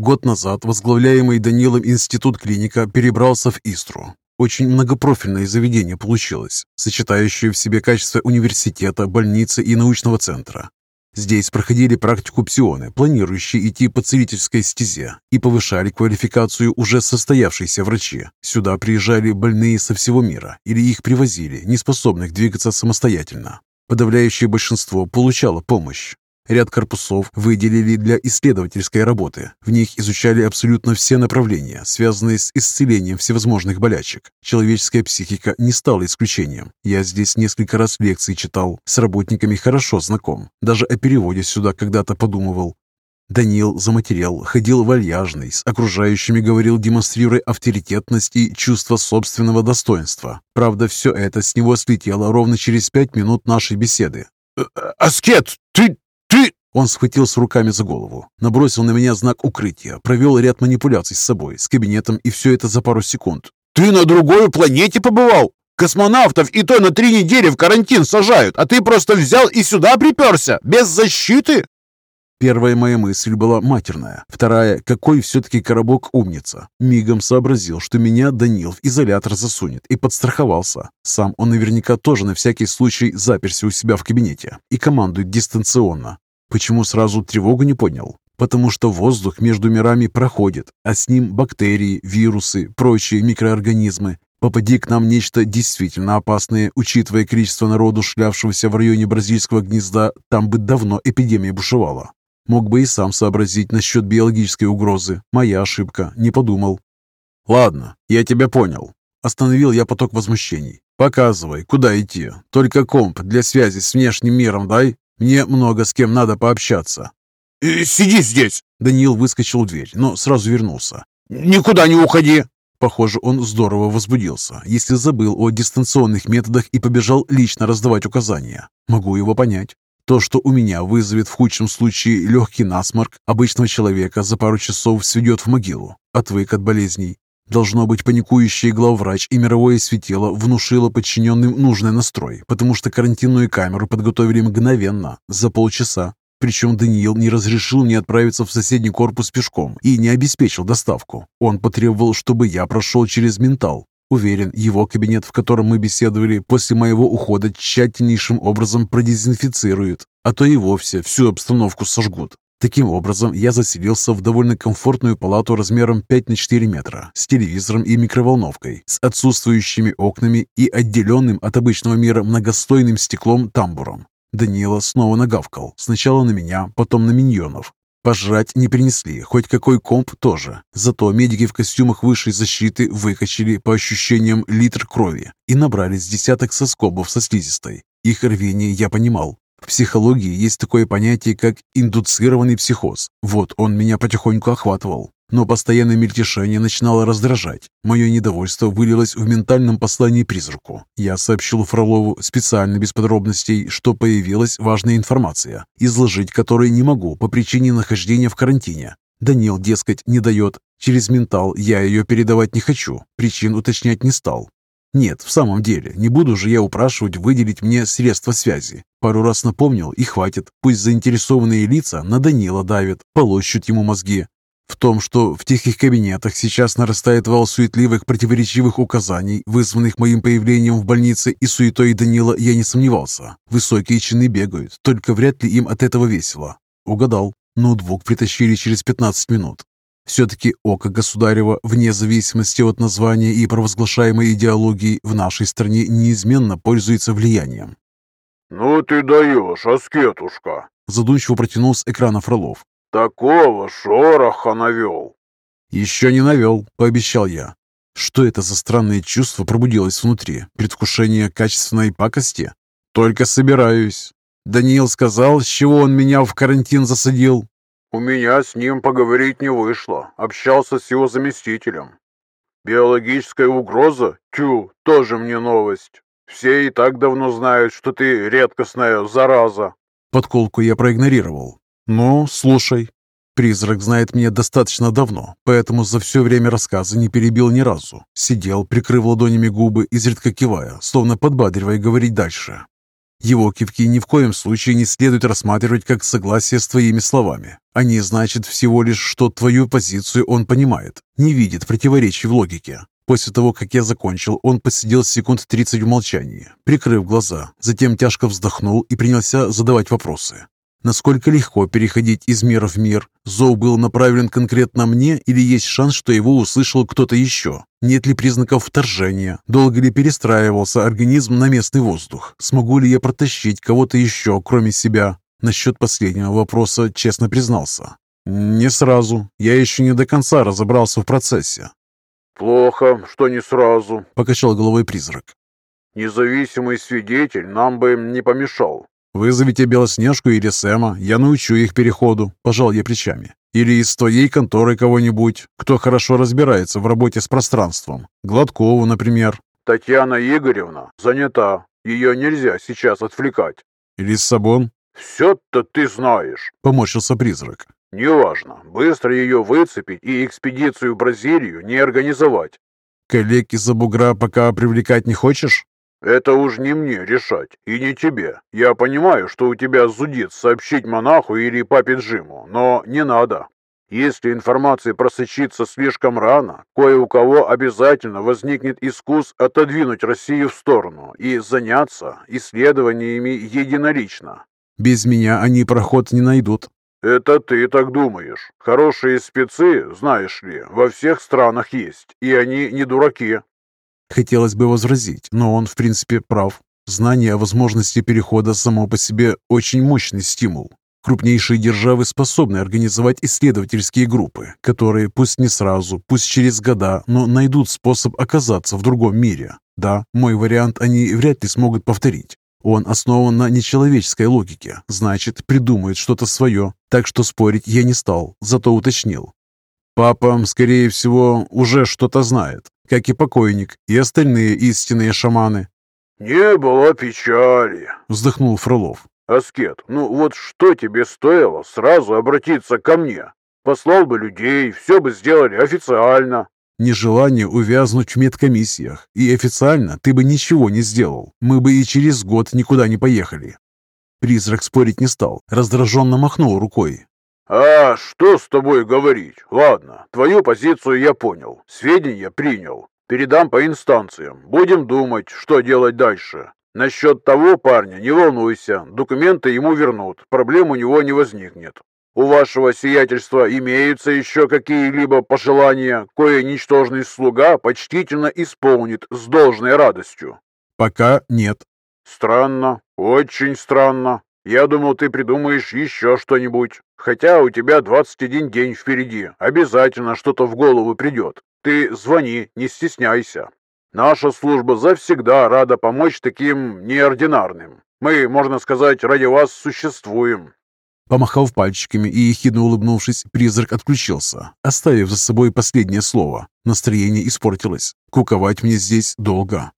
Год назад возглавляемый Данилом институт клиника перебрался в Истру. Очень многопрофильное заведение получилось, сочетающее в себе качество университета, больницы и научного центра. Здесь проходили практику псионы, планирующие идти по целительской стезе, и повышали квалификацию уже состоявшиеся врачи. Сюда приезжали больные со всего мира или их привозили, неспособных двигаться самостоятельно. Подавляющее большинство получало помощь. Ряд корпусов выделили для исследовательской работы. В них изучали абсолютно все направления, связанные с исцелением всевозможных болячек. Человеческая психика не стала исключением. Я здесь несколько раз лекции читал, с работниками хорошо знаком. Даже о переводе сюда когда-то подумывал. Даниил заматерел, ходил вальяжный, с окружающими говорил, демонстрируя авторитетность и чувство собственного достоинства. Правда, все это с него слетело ровно через пять минут нашей беседы. «Э, «Аскет, ты «Ты...» Он схватился руками за голову, набросил на меня знак укрытия, провел ряд манипуляций с собой, с кабинетом, и все это за пару секунд. «Ты на другой планете побывал? Космонавтов и то на три недели в карантин сажают, а ты просто взял и сюда приперся, без защиты?» Первая моя мысль была матерная. Вторая, какой все-таки коробок умница. Мигом сообразил, что меня Данил в изолятор засунет и подстраховался. Сам он наверняка тоже на всякий случай заперся у себя в кабинете и командует дистанционно. Почему сразу тревогу не поднял? Потому что воздух между мирами проходит, а с ним бактерии, вирусы, прочие микроорганизмы. Попади к нам нечто действительно опасное, учитывая количество народу, шлявшегося в районе бразильского гнезда, там бы давно эпидемия бушевала. Мог бы и сам сообразить насчет биологической угрозы. Моя ошибка, не подумал. «Ладно, я тебя понял». Остановил я поток возмущений. «Показывай, куда идти. Только комп для связи с внешним миром дай. Мне много с кем надо пообщаться». «Э, «Сиди здесь!» Даниил выскочил в дверь, но сразу вернулся. «Никуда не уходи!» Похоже, он здорово возбудился, если забыл о дистанционных методах и побежал лично раздавать указания. Могу его понять. То, что у меня вызовет в худшем случае легкий насморк, обычного человека за пару часов сведет в могилу. Отвык от болезней. Должно быть, паникующий главврач и мировое светило внушило подчиненным нужный настрой, потому что карантинную камеру подготовили мгновенно, за полчаса. Причем Даниил не разрешил мне отправиться в соседний корпус пешком и не обеспечил доставку. Он потребовал, чтобы я прошел через ментал, Уверен, его кабинет, в котором мы беседовали, после моего ухода тщательнейшим образом продезинфицируют, а то и вовсе всю обстановку сожгут. Таким образом, я заселился в довольно комфортную палату размером 5 на 4 метра, с телевизором и микроволновкой, с отсутствующими окнами и отделенным от обычного мира многостойным стеклом тамбуром. Данила снова нагавкал, сначала на меня, потом на миньонов, Пожрать не принесли, хоть какой комп тоже. Зато медики в костюмах высшей защиты выкачали, по ощущениям, литр крови и набрали с десяток соскобов со слизистой. Их рвение я понимал. В психологии есть такое понятие, как индуцированный психоз. Вот он меня потихоньку охватывал но постоянное мельтешение начинало раздражать. Мое недовольство вылилось в ментальном послании призраку. Я сообщил Фролову специально без подробностей, что появилась важная информация, изложить которой не могу по причине нахождения в карантине. Данил, дескать, не дает. Через ментал я ее передавать не хочу, причин уточнять не стал. Нет, в самом деле, не буду же я упрашивать выделить мне средства связи. Пару раз напомнил и хватит. Пусть заинтересованные лица на Данила давят, полощут ему мозги. В том, что в тихих кабинетах сейчас нарастает вал суетливых противоречивых указаний, вызванных моим появлением в больнице и суетой Данила, я не сомневался. Высокие чины бегают, только вряд ли им от этого весело. Угадал. Ноутбук притащили через 15 минут. Все-таки око государева, вне зависимости от названия и провозглашаемой идеологии, в нашей стране неизменно пользуется влиянием. «Ну ты даешь, аскетушка!» Задумчиво протянул с экрана Фролов. Такого шороха навел. Еще не навел, пообещал я. Что это за странное чувство пробудилось внутри? Предвкушение качественной пакости? Только собираюсь. Даниил сказал, с чего он меня в карантин засадил. У меня с ним поговорить не вышло. Общался с его заместителем. Биологическая угроза? Тю, тоже мне новость. Все и так давно знают, что ты редкостная зараза. Подколку я проигнорировал. «Ну, слушай». Призрак знает меня достаточно давно, поэтому за все время рассказа не перебил ни разу. Сидел, прикрыв ладонями губы, изредка кивая, словно подбадривая говорить дальше. Его кивки ни в коем случае не следует рассматривать как согласие с твоими словами. Они значат всего лишь, что твою позицию он понимает, не видит противоречий в логике. После того, как я закончил, он посидел секунд 30 в молчании, прикрыв глаза, затем тяжко вздохнул и принялся задавать вопросы. Насколько легко переходить из мира в мир? Зов был направлен конкретно мне или есть шанс, что его услышал кто-то еще? Нет ли признаков вторжения? Долго ли перестраивался организм на местный воздух? Смогу ли я протащить кого-то еще, кроме себя? Насчет последнего вопроса честно признался. Не сразу. Я еще не до конца разобрался в процессе. «Плохо, что не сразу», — покачал головой призрак. «Независимый свидетель нам бы не помешал. «Вызовите Белоснежку или Сэма, я научу их переходу», – пожал я плечами. «Или из твоей конторы кого-нибудь, кто хорошо разбирается в работе с пространством. Гладкову, например». «Татьяна Игоревна занята. Ее нельзя сейчас отвлекать». «Или Сабон?» «Все-то ты знаешь», – поморщился призрак. «Неважно. Быстро ее выцепить и экспедицию в Бразилию не организовать». «Коллег из-за бугра пока привлекать не хочешь?» «Это уж не мне решать, и не тебе. Я понимаю, что у тебя зудит сообщить монаху или папе Джиму, но не надо. Если информация просочится слишком рано, кое у кого обязательно возникнет искус отодвинуть Россию в сторону и заняться исследованиями единолично. Без меня они проход не найдут. Это ты так думаешь. Хорошие спецы, знаешь ли, во всех странах есть, и они не дураки. Хотелось бы возразить, но он, в принципе, прав. Знание о возможности перехода само по себе очень мощный стимул. Крупнейшие державы способны организовать исследовательские группы, которые пусть не сразу, пусть через года, но найдут способ оказаться в другом мире. Да, мой вариант они вряд ли смогут повторить. Он основан на нечеловеческой логике, значит, придумает что-то свое. Так что спорить я не стал, зато уточнил. Папа, скорее всего, уже что-то знает как и покойник, и остальные истинные шаманы. «Не было печали», — вздохнул Фролов. «Аскет, ну вот что тебе стоило сразу обратиться ко мне? Послал бы людей, все бы сделали официально». Нежелание увязнуть в медкомиссиях, и официально ты бы ничего не сделал. Мы бы и через год никуда не поехали. Призрак спорить не стал, раздраженно махнул рукой. «А что с тобой говорить? Ладно, твою позицию я понял, сведения принял. Передам по инстанциям. Будем думать, что делать дальше. Насчет того парня не волнуйся, документы ему вернут, проблем у него не возникнет. У вашего сиятельства имеются еще какие-либо пожелания, кое ничтожный слуга почтительно исполнит с должной радостью?» «Пока нет». «Странно, очень странно. Я думал, ты придумаешь еще что-нибудь. Хотя у тебя 21 день впереди. Обязательно что-то в голову придет. Ты звони, не стесняйся. Наша служба завсегда рада помочь таким неординарным. Мы, можно сказать, ради вас существуем». Помахав пальчиками и ехидно улыбнувшись, призрак отключился, оставив за собой последнее слово. Настроение испортилось. Куковать мне здесь долго.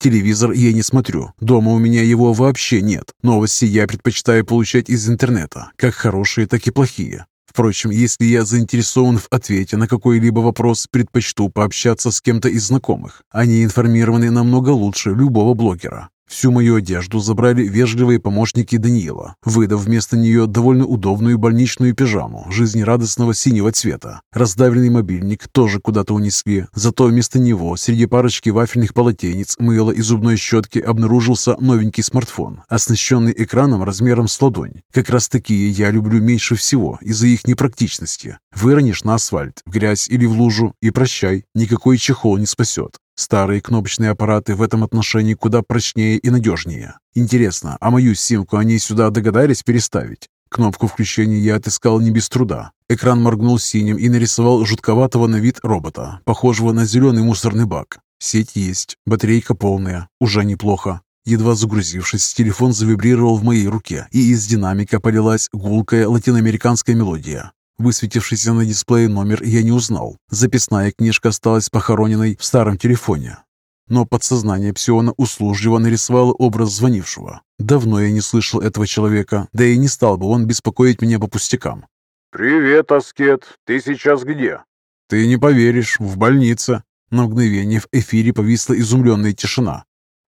Телевизор я не смотрю. Дома у меня его вообще нет. Новости я предпочитаю получать из интернета, как хорошие, так и плохие. Впрочем, если я заинтересован в ответе на какой-либо вопрос, предпочту пообщаться с кем-то из знакомых. Они информированы намного лучше любого блогера. Всю мою одежду забрали вежливые помощники Даниила, выдав вместо нее довольно удобную больничную пижаму жизнерадостного синего цвета. Раздавленный мобильник тоже куда-то унесли, зато вместо него среди парочки вафельных полотенец, мыла и зубной щетки обнаружился новенький смартфон, оснащенный экраном размером с ладонь. Как раз такие я люблю меньше всего из-за их непрактичности. Выронишь на асфальт, в грязь или в лужу и прощай, никакой чехол не спасет. Старые кнопочные аппараты в этом отношении куда прочнее и надежнее. Интересно, а мою симку они сюда догадались переставить? Кнопку включения я отыскал не без труда. Экран моргнул синим и нарисовал жутковатого на вид робота, похожего на зеленый мусорный бак. Сеть есть, батарейка полная, уже неплохо. Едва загрузившись, телефон завибрировал в моей руке, и из динамика полилась гулкая латиноамериканская мелодия. Высветившийся на дисплее номер я не узнал. Записная книжка осталась похороненной в старом телефоне. Но подсознание Псиона услужливо нарисовало образ звонившего. Давно я не слышал этого человека, да и не стал бы он беспокоить меня по пустякам. «Привет, Аскет. Ты сейчас где?» «Ты не поверишь, в больнице». На мгновение в эфире повисла изумленная тишина.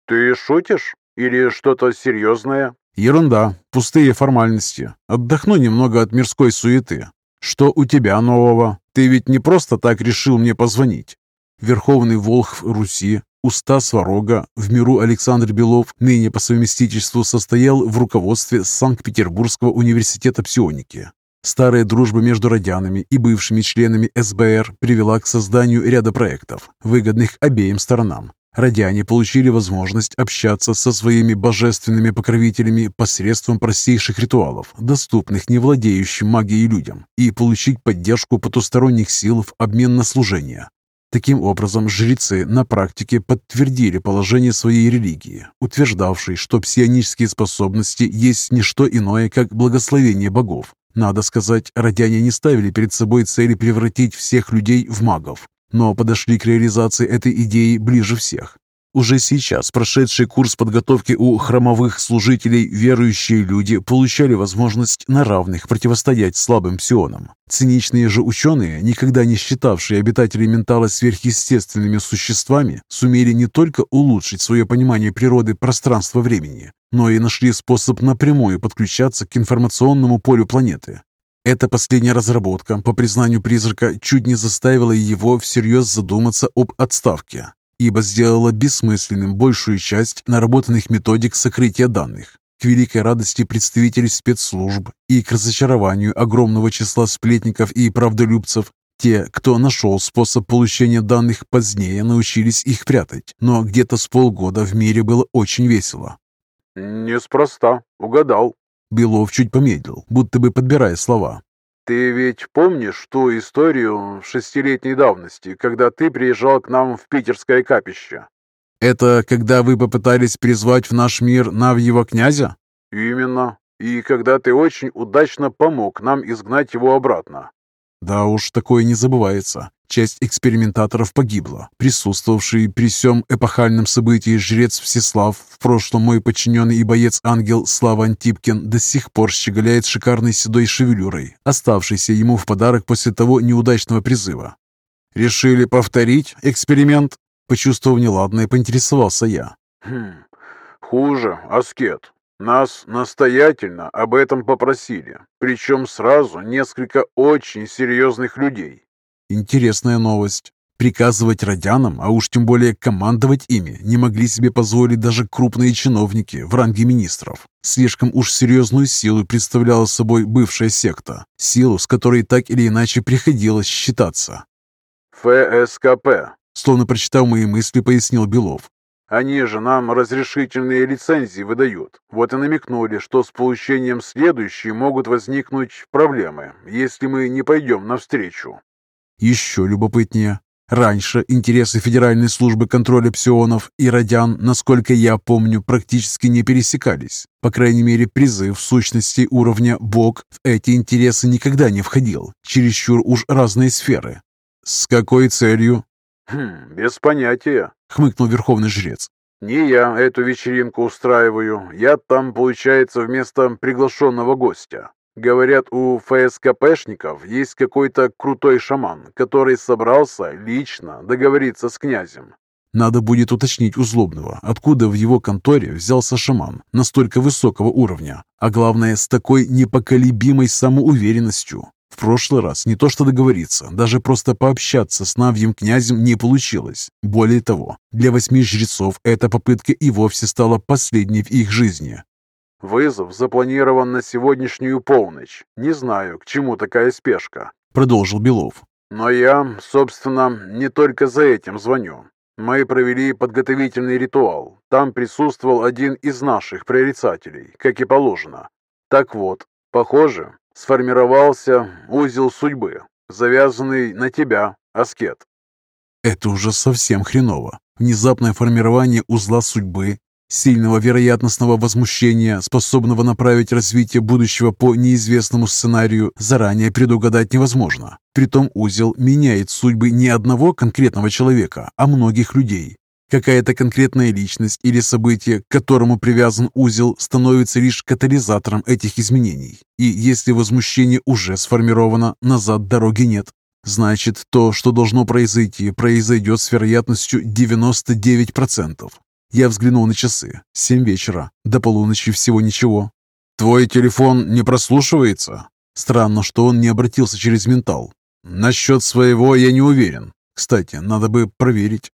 «Ты шутишь? Или что-то серьезное?» «Ерунда, пустые формальности. Отдохну немного от мирской суеты. Что у тебя нового? Ты ведь не просто так решил мне позвонить. Верховный Волхв Руси, уста Сварога, в миру Александр Белов, ныне по совместительству состоял в руководстве Санкт-Петербургского университета псионики. Старая дружба между родянами и бывшими членами СБР привела к созданию ряда проектов, выгодных обеим сторонам. Родяне получили возможность общаться со своими божественными покровителями посредством простейших ритуалов, доступных не владеющим магией людям, и получить поддержку потусторонних сил в обмен на служение. Таким образом, жрецы на практике подтвердили положение своей религии, утверждавшей, что псионические способности есть не что иное, как благословение богов. Надо сказать, родяне не ставили перед собой цели превратить всех людей в магов, но подошли к реализации этой идеи ближе всех. Уже сейчас прошедший курс подготовки у храмовых служителей верующие люди получали возможность на равных противостоять слабым псионам. Циничные же ученые, никогда не считавшие обитателей ментала сверхъестественными существами, сумели не только улучшить свое понимание природы пространства-времени, но и нашли способ напрямую подключаться к информационному полю планеты. Эта последняя разработка, по признанию призрака, чуть не заставила его всерьез задуматься об отставке ибо сделала бессмысленным большую часть наработанных методик сокрытия данных. К великой радости представителей спецслужб и к разочарованию огромного числа сплетников и правдолюбцев, те, кто нашел способ получения данных позднее, научились их прятать, но где-то с полгода в мире было очень весело. «Неспроста, угадал». Белов чуть помедлил, будто бы подбирая слова. Ты ведь помнишь ту историю шестилетней давности, когда ты приезжал к нам в питерское капище? Это когда вы попытались призвать в наш мир Навьего князя? Именно. И когда ты очень удачно помог нам изгнать его обратно. Да уж, такое не забывается. Часть экспериментаторов погибла. Присутствовавший при всем эпохальном событии жрец Всеслав, в прошлом мой подчиненный и боец-ангел Слава Антипкин, до сих пор щеголяет шикарной седой шевелюрой, оставшейся ему в подарок после того неудачного призыва. «Решили повторить эксперимент?» Почувствовав неладное, поинтересовался я. «Хм, хуже, аскет. Нас настоятельно об этом попросили, причем сразу несколько очень серьезных людей. Интересная новость. Приказывать родянам, а уж тем более командовать ими, не могли себе позволить даже крупные чиновники в ранге министров. Слишком уж серьезную силу представляла собой бывшая секта, силу, с которой так или иначе приходилось считаться. ФСКП, словно прочитав мои мысли, пояснил Белов. Они же нам разрешительные лицензии выдают. Вот и намекнули, что с получением следующей могут возникнуть проблемы, если мы не пойдем навстречу. Еще любопытнее. Раньше интересы Федеральной службы контроля псионов и радян, насколько я помню, практически не пересекались. По крайней мере, призыв сущности уровня «Бог» в эти интересы никогда не входил. Чересчур уж разные сферы. С какой целью? «Хм, без понятия», — хмыкнул верховный жрец. «Не я эту вечеринку устраиваю. Я там, получается, вместо приглашенного гостя. Говорят, у ФСКПшников есть какой-то крутой шаман, который собрался лично договориться с князем. Надо будет уточнить у Злобного, откуда в его конторе взялся шаман настолько высокого уровня, а главное, с такой непоколебимой самоуверенностью. В прошлый раз не то что договориться, даже просто пообщаться с Навьем князем не получилось. Более того, для восьми жрецов эта попытка и вовсе стала последней в их жизни. «Вызов запланирован на сегодняшнюю полночь. Не знаю, к чему такая спешка», — продолжил Белов. «Но я, собственно, не только за этим звоню. Мы провели подготовительный ритуал. Там присутствовал один из наших прорицателей, как и положено. Так вот, похоже, сформировался узел судьбы, завязанный на тебя, аскет. Это уже совсем хреново. Внезапное формирование узла судьбы, сильного вероятностного возмущения, способного направить развитие будущего по неизвестному сценарию, заранее предугадать невозможно. Притом узел меняет судьбы не одного конкретного человека, а многих людей. Какая-то конкретная личность или событие, к которому привязан узел, становится лишь катализатором этих изменений. И если возмущение уже сформировано, назад дороги нет. Значит, то, что должно произойти, произойдет с вероятностью 99%. Я взглянул на часы. Семь вечера. До полуночи всего ничего. «Твой телефон не прослушивается?» Странно, что он не обратился через ментал. «Насчет своего я не уверен. Кстати, надо бы проверить».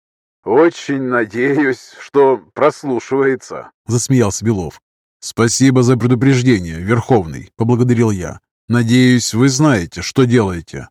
«Очень надеюсь, что прослушивается», — засмеялся Белов. «Спасибо за предупреждение, Верховный», — поблагодарил я. «Надеюсь, вы знаете, что делаете».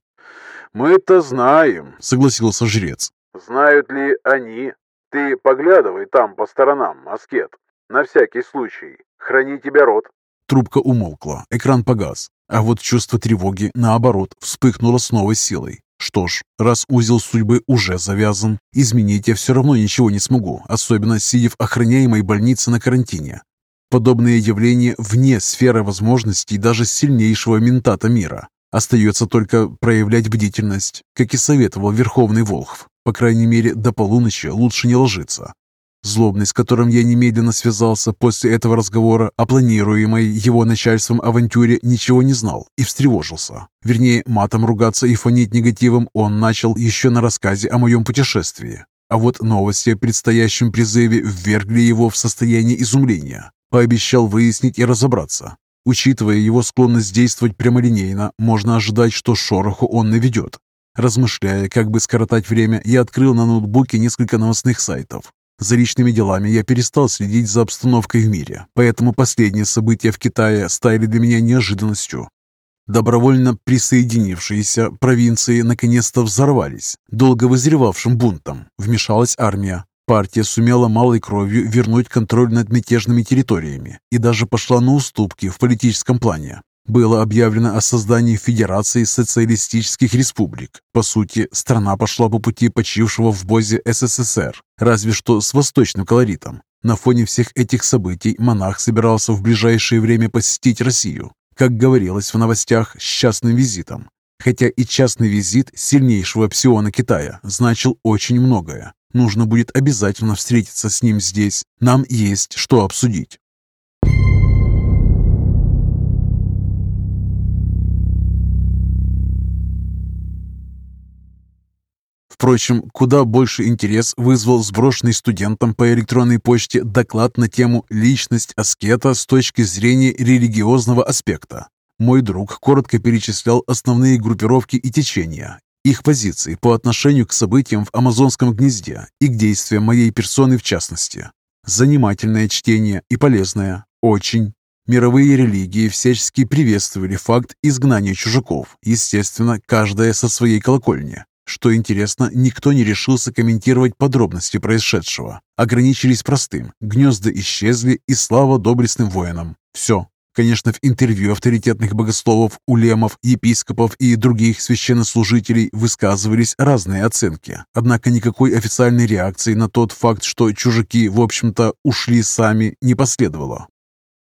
«Мы-то знаем», — согласился жрец. «Знают ли они? Ты поглядывай там по сторонам, аскет. На всякий случай. Храни тебя рот». Трубка умолкла, экран погас, а вот чувство тревоги, наоборот, вспыхнуло с новой силой. Что ж, раз узел судьбы уже завязан, изменить я все равно ничего не смогу, особенно сидя в охраняемой больнице на карантине. Подобные явления вне сферы возможностей даже сильнейшего ментата мира. Остается только проявлять бдительность, как и советовал Верховный Волхв. По крайней мере, до полуночи лучше не ложиться. Злобный, с которым я немедленно связался после этого разговора о планируемой его начальством авантюре, ничего не знал и встревожился. Вернее, матом ругаться и фонить негативом он начал еще на рассказе о моем путешествии. А вот новости о предстоящем призыве ввергли его в состояние изумления. Пообещал выяснить и разобраться. Учитывая его склонность действовать прямолинейно, можно ожидать, что шороху он наведет. Размышляя, как бы скоротать время, я открыл на ноутбуке несколько новостных сайтов. За личными делами я перестал следить за обстановкой в мире, поэтому последние события в Китае стали для меня неожиданностью. Добровольно присоединившиеся провинции наконец-то взорвались. Долго вызревавшим бунтом вмешалась армия, Партия сумела малой кровью вернуть контроль над мятежными территориями и даже пошла на уступки в политическом плане. Было объявлено о создании Федерации социалистических республик. По сути, страна пошла по пути почившего в Бозе СССР, разве что с восточным колоритом. На фоне всех этих событий монах собирался в ближайшее время посетить Россию, как говорилось в новостях, с частным визитом. Хотя и частный визит сильнейшего псиона Китая значил очень многое. Нужно будет обязательно встретиться с ним здесь. Нам есть что обсудить. Впрочем, куда больше интерес вызвал сброшенный студентом по электронной почте доклад на тему «Личность аскета с точки зрения религиозного аспекта». Мой друг коротко перечислял основные группировки и течения их позиции по отношению к событиям в Амазонском гнезде и к действиям моей персоны в частности. Занимательное чтение и полезное. Очень. Мировые религии всячески приветствовали факт изгнания чужаков, естественно, каждая со своей колокольни. Что интересно, никто не решился комментировать подробности происшедшего. Ограничились простым. Гнезда исчезли, и слава доблестным воинам. Все. Конечно, в интервью авторитетных богословов, улемов, епископов и других священнослужителей высказывались разные оценки. Однако никакой официальной реакции на тот факт, что чужаки, в общем-то, ушли сами, не последовало.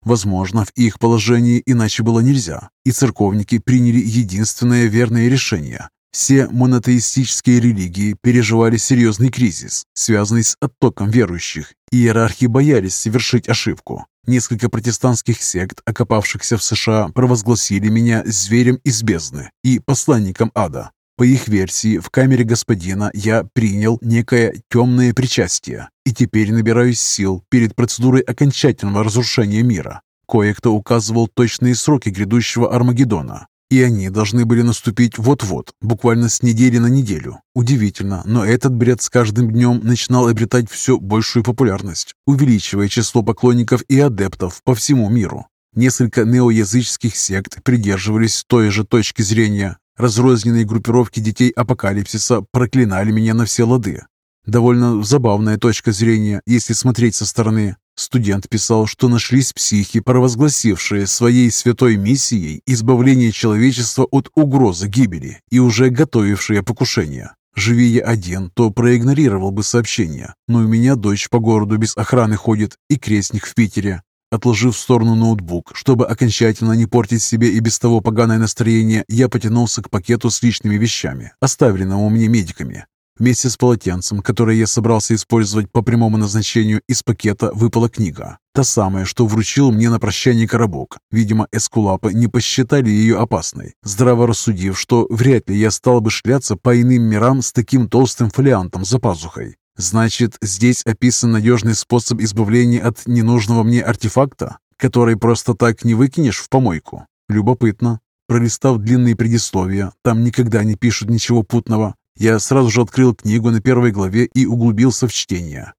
Возможно, в их положении иначе было нельзя, и церковники приняли единственное верное решение. Все монотеистические религии переживали серьезный кризис, связанный с оттоком верующих, и иерархи боялись совершить ошибку. Несколько протестантских сект, окопавшихся в США, провозгласили меня зверем из бездны и посланником ада. По их версии, в камере господина я принял некое темное причастие и теперь набираюсь сил перед процедурой окончательного разрушения мира. Кое-кто указывал точные сроки грядущего Армагеддона, и они должны были наступить вот-вот, буквально с недели на неделю. Удивительно, но этот бред с каждым днем начинал обретать все большую популярность, увеличивая число поклонников и адептов по всему миру. Несколько неоязыческих сект придерживались той же точки зрения. Разрозненные группировки детей апокалипсиса проклинали меня на все лады. Довольно забавная точка зрения, если смотреть со стороны. Студент писал, что нашлись психи, провозгласившие своей святой миссией избавление человечества от угрозы гибели и уже готовившие покушение. Живи я один, то проигнорировал бы сообщение, но у меня дочь по городу без охраны ходит и крестник в Питере. Отложив в сторону ноутбук, чтобы окончательно не портить себе и без того поганое настроение, я потянулся к пакету с личными вещами, оставленному мне медиками. Вместе с полотенцем, которое я собрался использовать по прямому назначению, из пакета выпала книга. Та самая, что вручил мне на прощание коробок. Видимо, эскулапы не посчитали ее опасной, здраво рассудив, что вряд ли я стал бы шляться по иным мирам с таким толстым фолиантом за пазухой. Значит, здесь описан надежный способ избавления от ненужного мне артефакта, который просто так не выкинешь в помойку. Любопытно. Пролистав длинные предисловия, там никогда не пишут ничего путного, я сразу же открыл книгу на первой главе и углубился в чтение.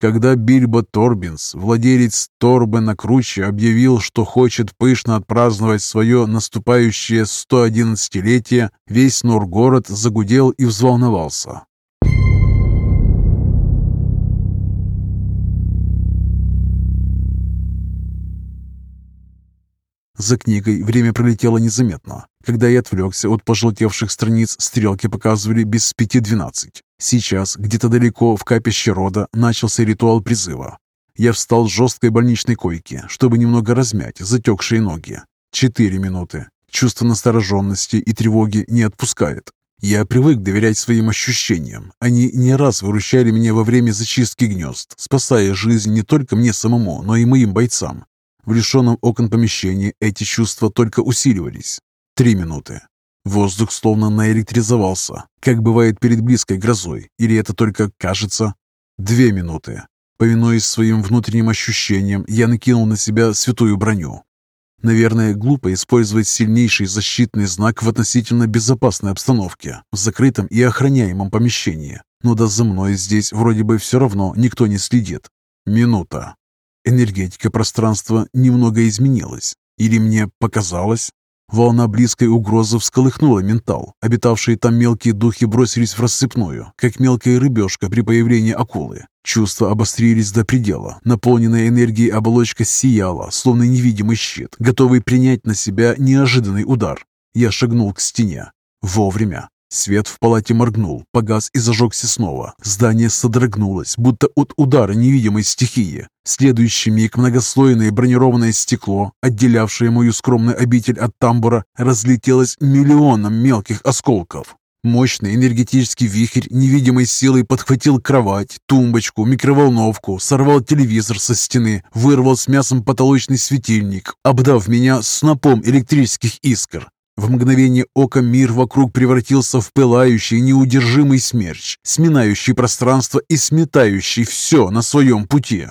Когда Бильбо Торбинс, владелец Торбена Круче, объявил, что хочет пышно отпраздновать свое наступающее 111-летие, весь Норгород загудел и взволновался. За книгой время пролетело незаметно. Когда я отвлекся от пожелтевших страниц, стрелки показывали без пяти двенадцать. Сейчас, где-то далеко в капище рода, начался ритуал призыва. Я встал с жесткой больничной койки, чтобы немного размять затекшие ноги. Четыре минуты. Чувство настороженности и тревоги не отпускает. Я привык доверять своим ощущениям. Они не раз выручали меня во время зачистки гнезд, спасая жизнь не только мне самому, но и моим бойцам. В лишенном окон помещении эти чувства только усиливались. Три минуты. Воздух словно наэлектризовался, как бывает перед близкой грозой, или это только кажется? Две минуты. Повинуясь своим внутренним ощущениям, я накинул на себя святую броню. Наверное, глупо использовать сильнейший защитный знак в относительно безопасной обстановке, в закрытом и охраняемом помещении. Но да за мной здесь вроде бы все равно никто не следит. Минута. Энергетика пространства немного изменилась. Или мне показалось? Волна близкой угрозы всколыхнула ментал. Обитавшие там мелкие духи бросились в рассыпную, как мелкая рыбешка при появлении акулы. Чувства обострились до предела. Наполненная энергией оболочка сияла, словно невидимый щит, готовый принять на себя неожиданный удар. Я шагнул к стене. Вовремя. Свет в палате моргнул, погас и зажегся снова. Здание содрогнулось, будто от удара невидимой стихии. Следующий миг многослойное бронированное стекло, отделявшее мою скромную обитель от тамбура, разлетелось миллионом мелких осколков. Мощный энергетический вихрь невидимой силой подхватил кровать, тумбочку, микроволновку, сорвал телевизор со стены, вырвал с мясом потолочный светильник, обдав меня снопом электрических искр. В мгновение ока мир вокруг превратился в пылающий, неудержимый смерч, сминающий пространство и сметающий все на своем пути.